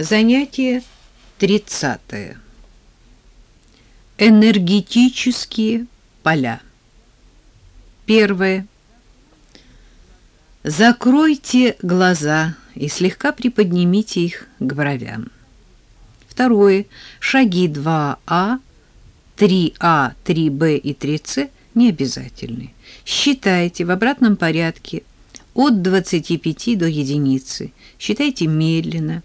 Занятие 30. Энергетические поля. Первое. Закройте глаза и слегка приподнимите их к бровям. Второе. Шаги 2А, 3А, 3Б и 3С не обязательны. Считайте в обратном порядке от 25 до единицы. Считайте медленно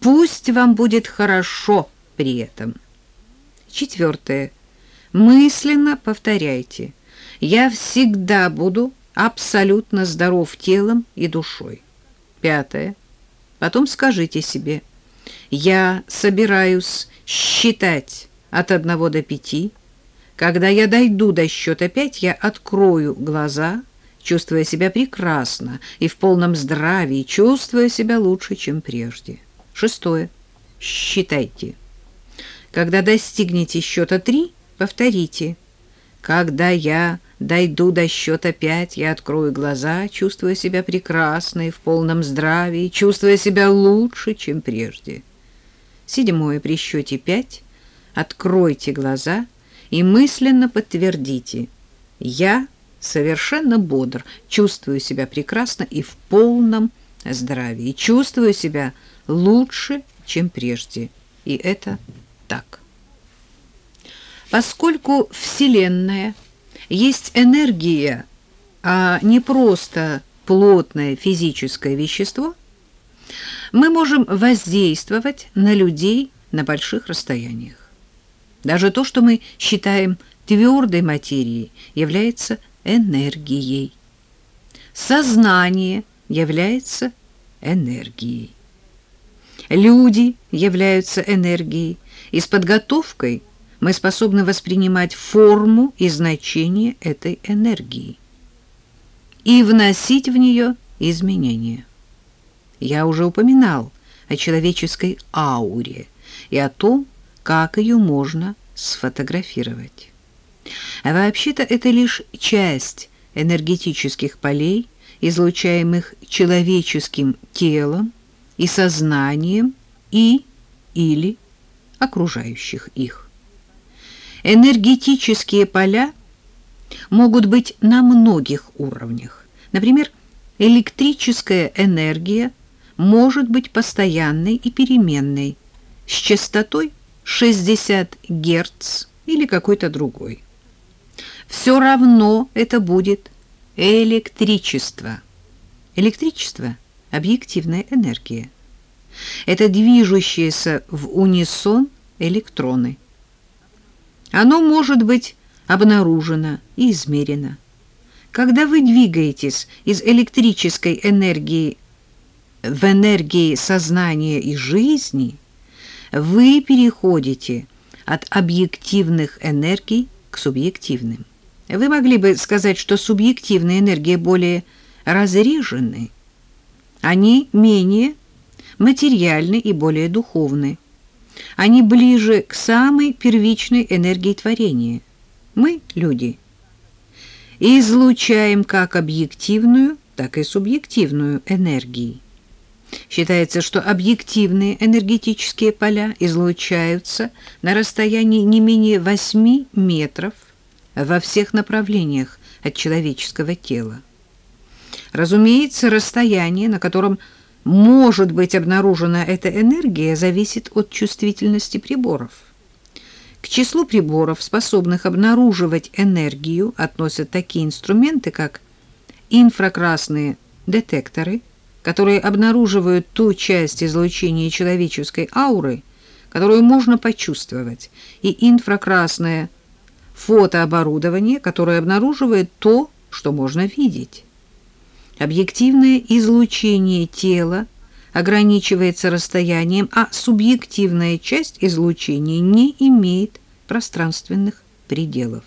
Пусть вам будет хорошо при этом. Четвертое. Мысленно повторяйте. Я всегда буду абсолютно здоров телом и душой. Пятое. Потом скажите себе. Я собираюсь считать от одного до пяти. Когда я дойду до счета пять, я открою глаза, чувствуя себя прекрасно и в полном здравии, чувствуя себя лучше, чем прежде. Шестое. Считайте. Когда достигнете счета три, повторите. Когда я дойду до счета пять, я открою глаза, чувствуя себя прекрасно и в полном здравии, чувствуя себя лучше, чем прежде. Седьмое. При счете пять откройте глаза и мысленно подтвердите. Я совершенно бодр, чувствую себя прекрасно и в полном здравии, чувствую себя лучше, чем прежде. И это так. Поскольку Вселенная есть энергия, а не просто плотное физическое вещество, мы можем воздействовать на людей на больших расстояниях. Даже то, что мы считаем твердой материей, является энергией. Сознание является энергией. Люди являются энергией, и с подготовкой мы способны воспринимать форму и значение этой энергии и вносить в нее изменения. Я уже упоминал о человеческой ауре и о том, как ее можно сфотографировать. А вообще-то это лишь часть энергетических полей, излучаемых человеческим телом и сознанием и или окружающих их. Энергетические поля могут быть на многих уровнях. Например, электрическая энергия может быть постоянной и переменной с частотой 60 Гц или какой-то другой. Все равно это будет электричество. Электричество – объективная энергия. Это движущиеся в унисон электроны. Оно может быть обнаружено и измерено. Когда вы двигаетесь из электрической энергии в энергии сознания и жизни, вы переходите от объективных энергий к субъективным. Вы могли бы сказать, что субъективные энергии более разрежены, они менее материальны и более духовны. Они ближе к самой первичной энергии творения. Мы, люди, излучаем как объективную, так и субъективную энергии. Считается, что объективные энергетические поля излучаются на расстоянии не менее 8 метров во всех направлениях от человеческого тела. Разумеется, расстояние, на котором может быть обнаружена эта энергия, зависит от чувствительности приборов. К числу приборов, способных обнаруживать энергию, относят такие инструменты, как инфракрасные детекторы, которые обнаруживают ту часть излучения человеческой ауры, которую можно почувствовать, и инфракрасное фотооборудование, которое обнаруживает то, что можно видеть. Объективное излучение тела ограничивается расстоянием, а субъективная часть излучения не имеет пространственных пределов.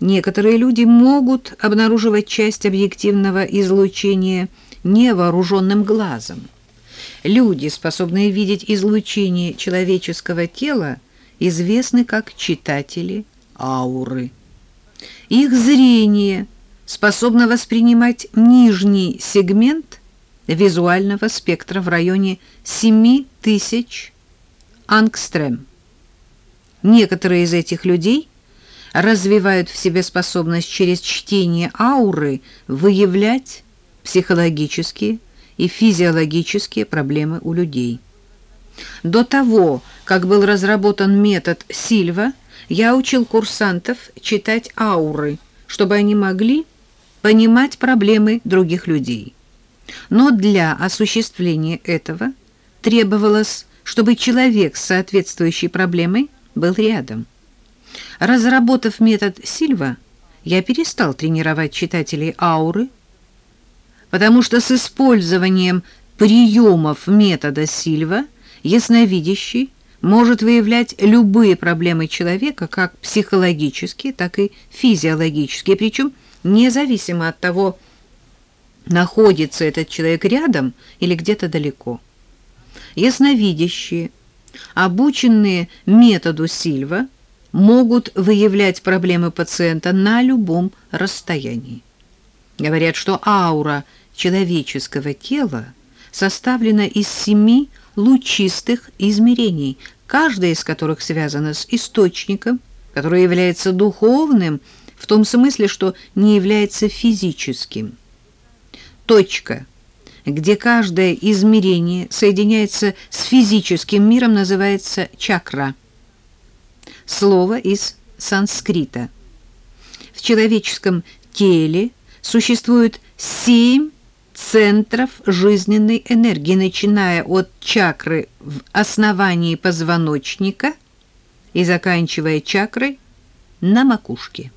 Некоторые люди могут обнаруживать часть объективного излучения невооруженным глазом. Люди, способные видеть излучение человеческого тела, известны как читатели ауры. Их зрение способно воспринимать нижний сегмент визуального спектра в районе 7000 ангстрем. Некоторые из этих людей развивают в себе способность через чтение ауры выявлять психологические и физиологические проблемы у людей. До того, как был разработан метод Сильва, я учил курсантов читать ауры, чтобы они могли понимать проблемы других людей. Но для осуществления этого требовалось, чтобы человек с соответствующей проблемой был рядом. Разработав метод Сильва, я перестал тренировать читателей ауры, потому что с использованием приемов метода Сильва ясновидящий может выявлять любые проблемы человека, как психологические, так и физиологические, причем независимо от того, находится этот человек рядом или где-то далеко. Ясновидящие, обученные методу Сильва, могут выявлять проблемы пациента на любом расстоянии. Говорят, что аура человеческого тела составлена из семи лучистых измерений, каждое из которых связано с источником, который является духовным в том смысле, что не является физическим. Точка, где каждое измерение соединяется с физическим миром, называется чакра. Слово из санскрита. В человеческом теле существует семь центров жизненной энергии, начиная от чакры в основании позвоночника и заканчивая чакрой на макушке.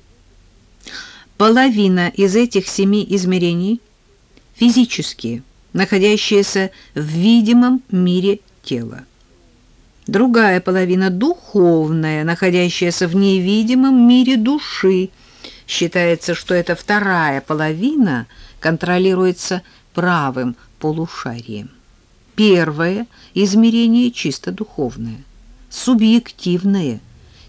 Половина из этих семи измерений физические, находящиеся в видимом мире тела. Другая половина духовная, находящаяся в невидимом мире души. Считается, что эта вторая половина – контролируется правым полушарием. Первое измерение чисто духовное, субъективное,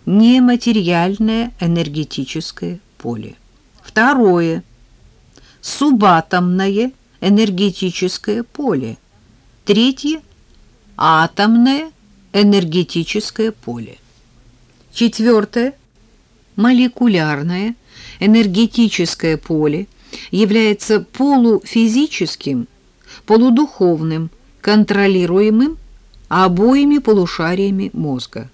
нематериальное энергетическое поле. Второе субатомное энергетическое поле. Третье атомное энергетическое поле. Четвертое молекулярное энергетическое поле – является полуфизическим, полудуховным, контролируемым обоими полушариями мозга.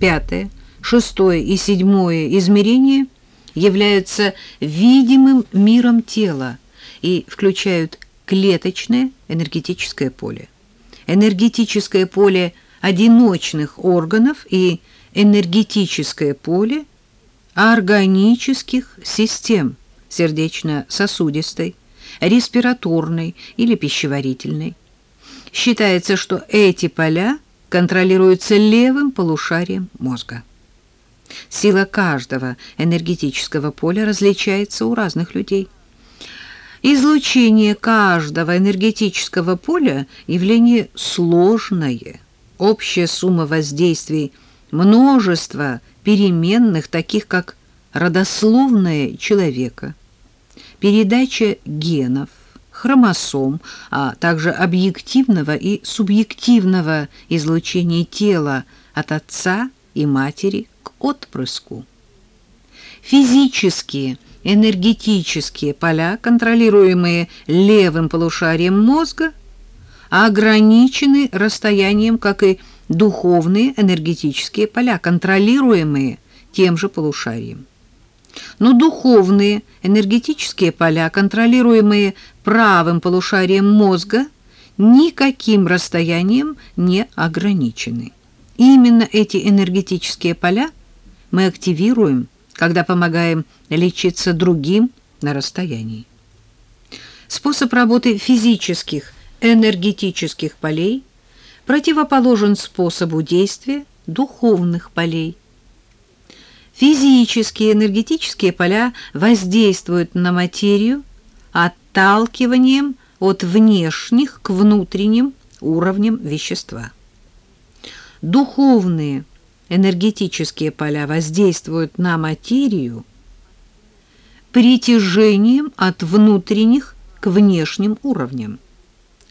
Пятое, шестое и седьмое измерения являются видимым миром тела и включают клеточное энергетическое поле, энергетическое поле одиночных органов и энергетическое поле органических систем – сердечно-сосудистой, респираторной или пищеварительной. Считается, что эти поля контролируются левым полушарием мозга. Сила каждого энергетического поля различается у разных людей. Излучение каждого энергетического поля – явление сложное. Общая сумма воздействий множества переменных, таких как родословное человека – передача генов, хромосом, а также объективного и субъективного излучения тела от отца и матери отпрыску. Физические, энергетические поля, контролируемые левым полушарием мозга, ограничены расстоянием, как и духовные энергетические поля, контролируемые тем же полушарием. Но духовные энергетические поля, контролируемые правым полушарием мозга, никаким расстоянием не ограничены. Именно эти энергетические поля мы активируем, когда помогаем лечиться другим на расстоянии. Способ работы физических энергетических полей противоположен способу действия духовных полей. Физические энергетические поля воздействуют на материю отталкиванием от внешних к внутренним уровням вещества. Духовные энергетические поля воздействуют на материю притяжением от внутренних к внешним уровням.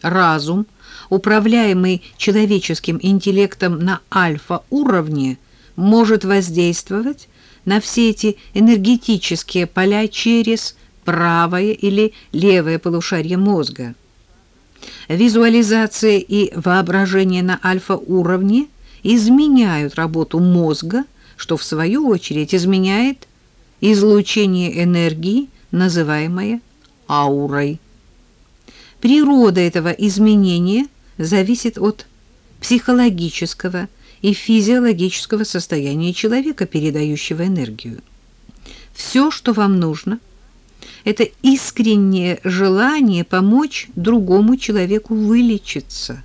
Разум, управляемый человеческим интеллектом на альфа-уровне, может воздействовать на все эти энергетические поля через правое или левое полушарие мозга. Визуализация и воображение на альфа-уровне изменяют работу мозга, что в свою очередь изменяет излучение энергии, называемое аурой. Природа этого изменения зависит от психологического и физиологического состояния человека, передающего энергию. Все, что вам нужно, это искреннее желание помочь другому человеку вылечиться,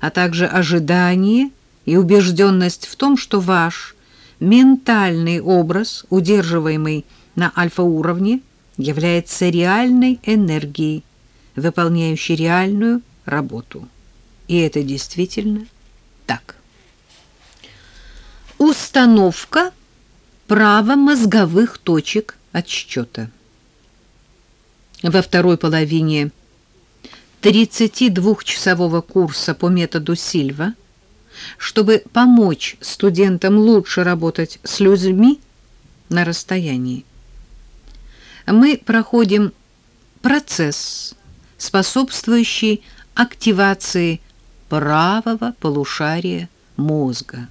а также ожидание и убежденность в том, что ваш ментальный образ, удерживаемый на альфа-уровне, является реальной энергией, выполняющей реальную работу. И это действительно так. Установка правомозговых точек отсчета. Во второй половине 32-часового курса по методу Сильва, чтобы помочь студентам лучше работать с людьми на расстоянии, мы проходим процесс, способствующий активации правого полушария мозга.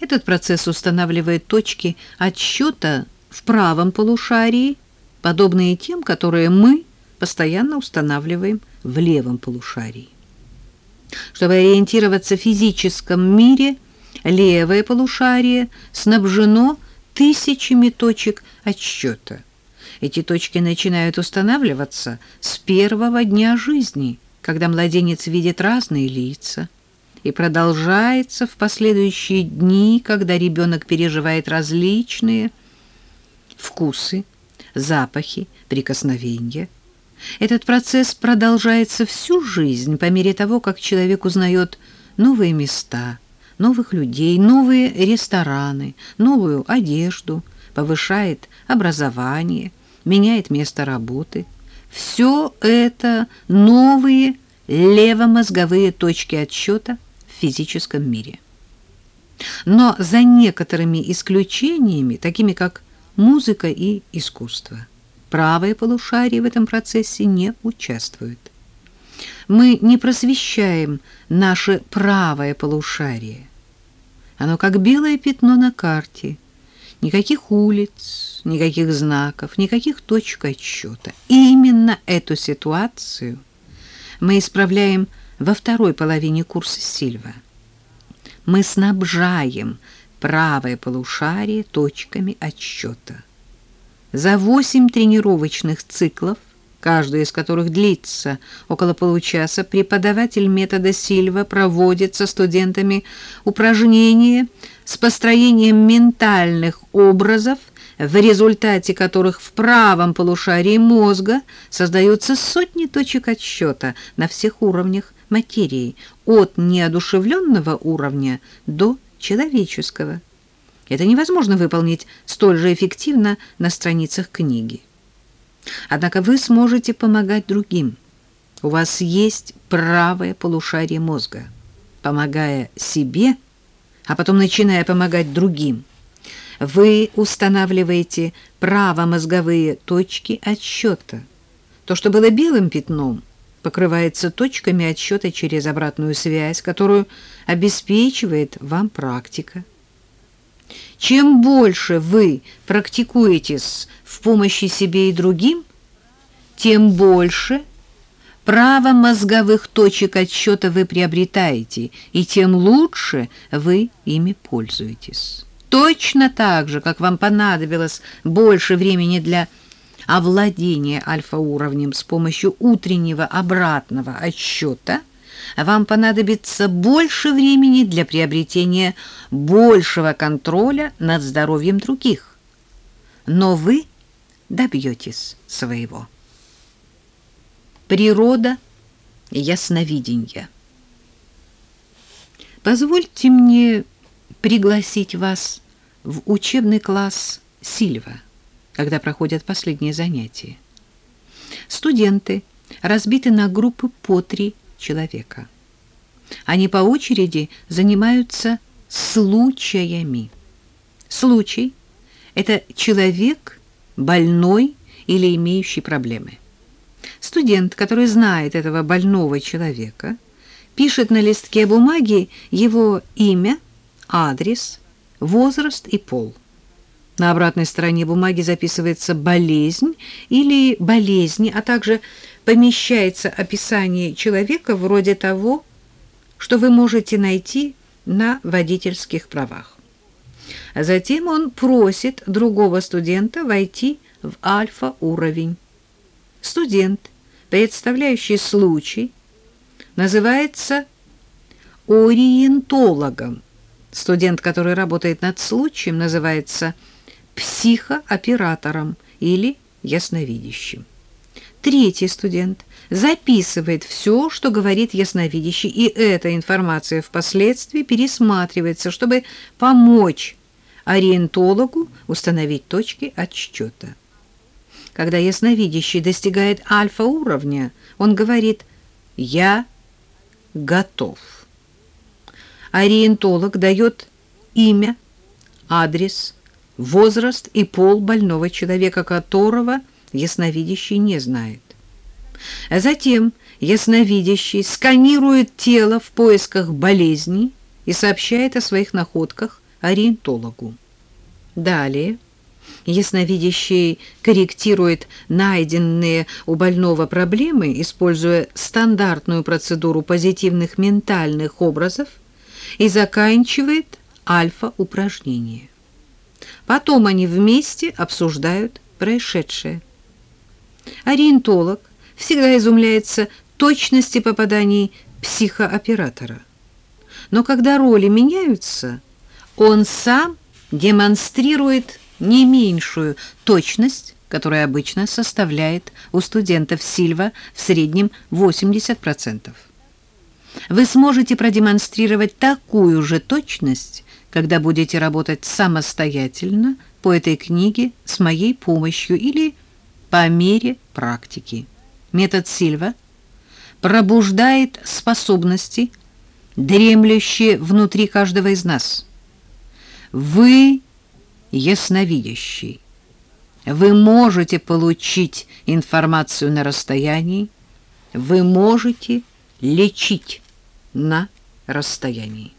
Этот процесс устанавливает точки отсчета в правом полушарии, подобные тем, которые мы постоянно устанавливаем в левом полушарии. Чтобы ориентироваться в физическом мире, левое полушарие снабжено тысячами точек отсчета. Эти точки начинают устанавливаться с первого дня жизни, когда младенец видит разные лица, и продолжается в последующие дни, когда ребенок переживает различные вкусы, запахи, прикосновения. Этот процесс продолжается всю жизнь по мере того, как человек узнает новые места, новых людей, новые рестораны, новую одежду, повышает образование, меняет место работы. Все это новые левомозговые точки отсчета в физическом мире. Но за некоторыми исключениями, такими как музыка и искусство, правое полушарие в этом процессе не участвует. Мы не просвещаем наше правое полушарие. Оно как белое пятно на карте. Никаких улиц, никаких знаков, никаких точек отсчета. И именно эту ситуацию мы исправляем во второй половине курса Сильва. Мы снабжаем правое полушарие точками отсчета. За восемь тренировочных циклов, каждый из которых длится около получаса, преподаватель метода Сильва проводит со студентами упражнения с построением ментальных образов в результате которых в правом полушарии мозга создаются сотни точек отсчета на всех уровнях материи, от неодушевленного уровня до человеческого. Это невозможно выполнить столь же эффективно на страницах книги. Однако вы сможете помогать другим. У вас есть правое полушарие мозга. Помогая себе, а потом начиная помогать другим – вы устанавливаете правомозговые точки отсчета. То, что было белым пятном, покрывается точками отсчета через обратную связь, которую обеспечивает вам практика. Чем больше вы практикуетесь в помощи себе и другим, тем больше право мозговых точек отсчета вы приобретаете, и тем лучше вы ими пользуетесь. Точно так же, как вам понадобилось больше времени для овладения альфа-уровнем с помощью утреннего обратного отсчета, вам понадобится больше времени для приобретения большего контроля над здоровьем других. Но вы добьетесь своего. Природа ясновидения. Позвольте мне пригласить вас в учебный класс Сильва, когда проходят последние занятия. Студенты разбиты на группы по три человека. Они по очереди занимаются случаями. Случай – это человек больной или имеющий проблемы. Студент, который знает этого больного человека, пишет на листке бумаги его имя, адрес, возраст и пол. На обратной стороне бумаги записывается болезнь или болезни, а также помещается описание человека вроде того, что вы можете найти на водительских правах. Затем он просит другого студента войти в альфа-уровень. Студент, представляющий случай, называется ориентологом. Студент, который работает над случаем, называется психооператором или ясновидящим. Третий студент записывает все, что говорит ясновидящий, и эта информация впоследствии пересматривается, чтобы помочь ориентологу установить точки отсчета. Когда ясновидящий достигает альфа-уровня, он говорит «я готов». Ориентолог дает имя, адрес, возраст и пол больного человека, которого ясновидящий не знает. А затем ясновидящий сканирует тело в поисках болезни и сообщает о своих находках ориентологу. Далее ясновидящий корректирует найденные у больного проблемы, используя стандартную процедуру позитивных ментальных образов и заканчивает альфа-упражнение. Потом они вместе обсуждают происшедшее. Ориентолог всегда изумляется точности попаданий психооператора. Но когда роли меняются, он сам демонстрирует не меньшую точность, которая обычно составляет у студентов Сильва в среднем 80%. Вы сможете продемонстрировать такую же точность, когда будете работать самостоятельно по этой книге с моей помощью или по мере практики. Метод Сильва пробуждает способности, дремлющие внутри каждого из нас. Вы ясновидящий. Вы можете получить информацию на расстоянии, вы можете лечить на расстоянии.